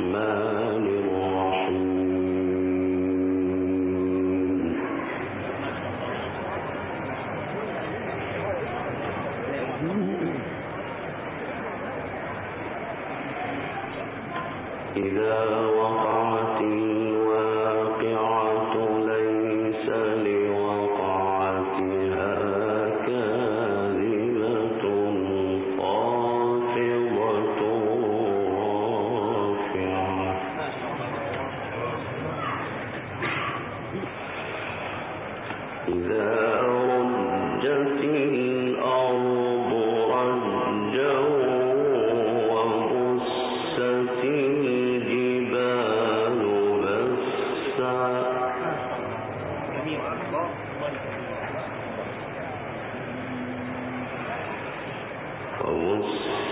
الرحمن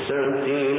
something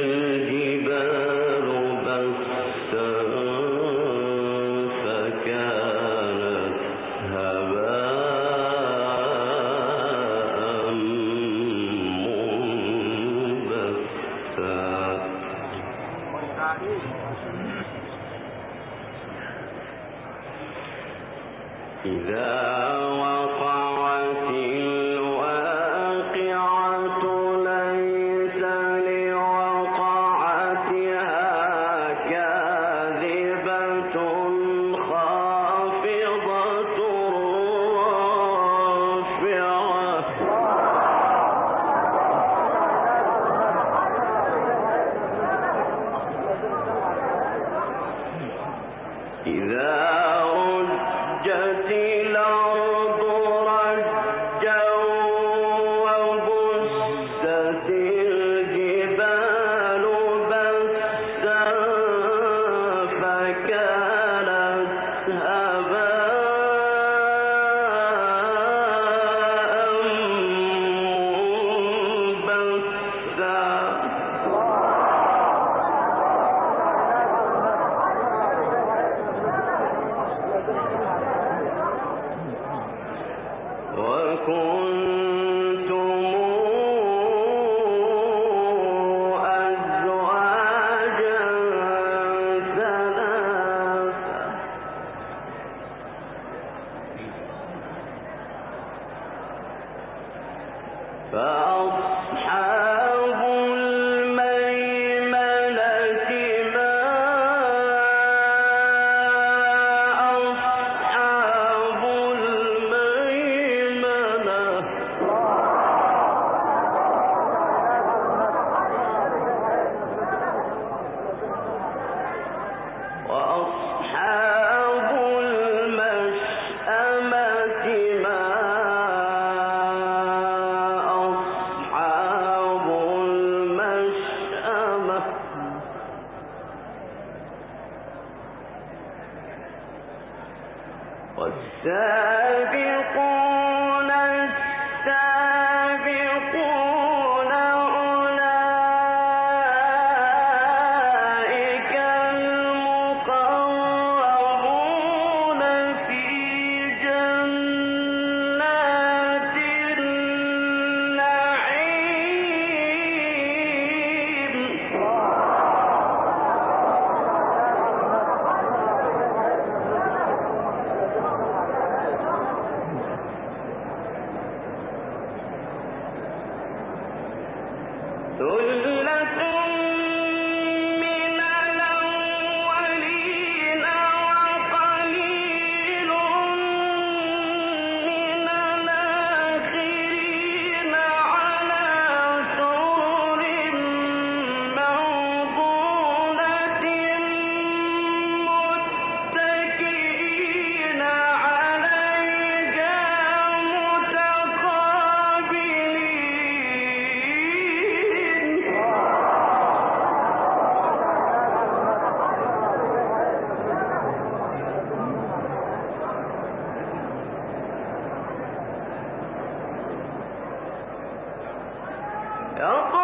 No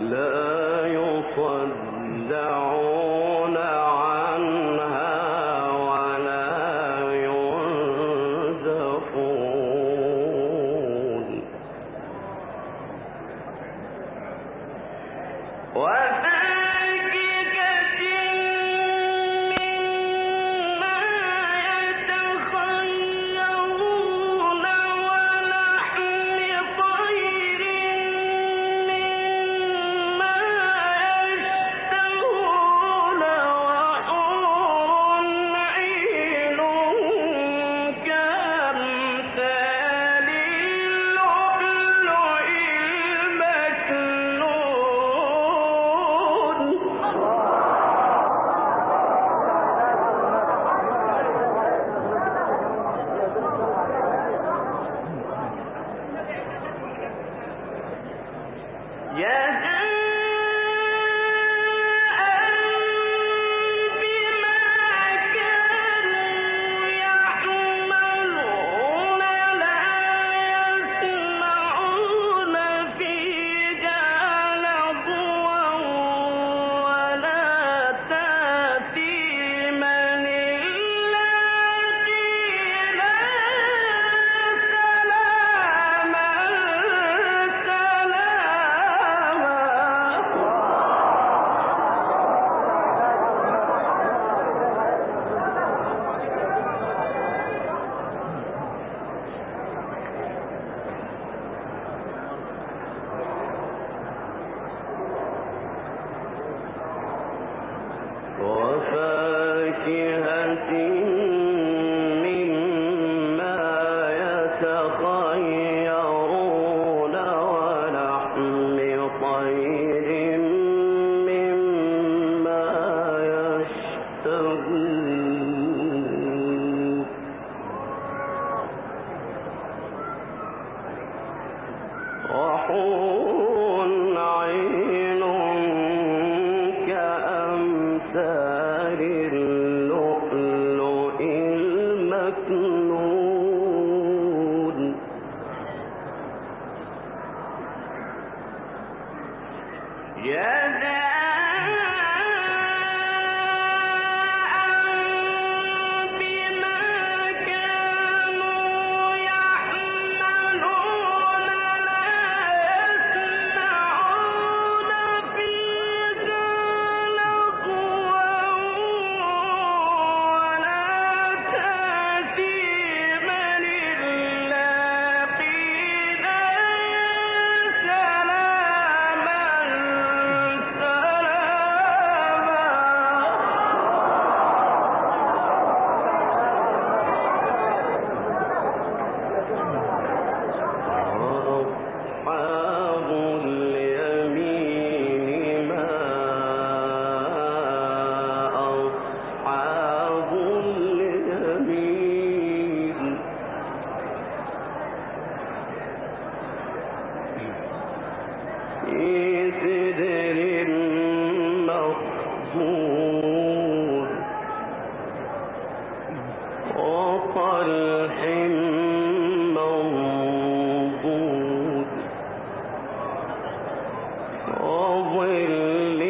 لا يصدعون will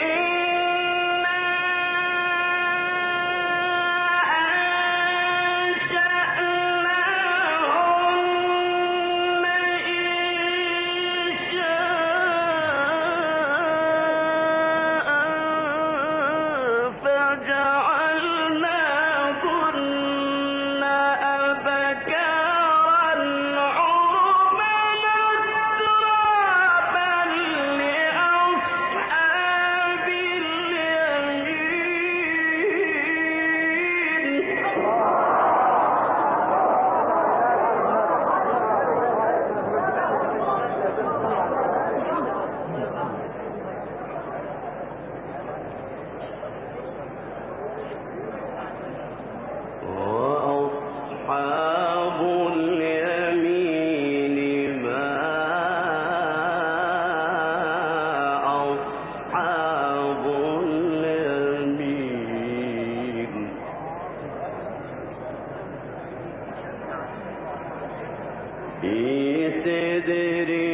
دیر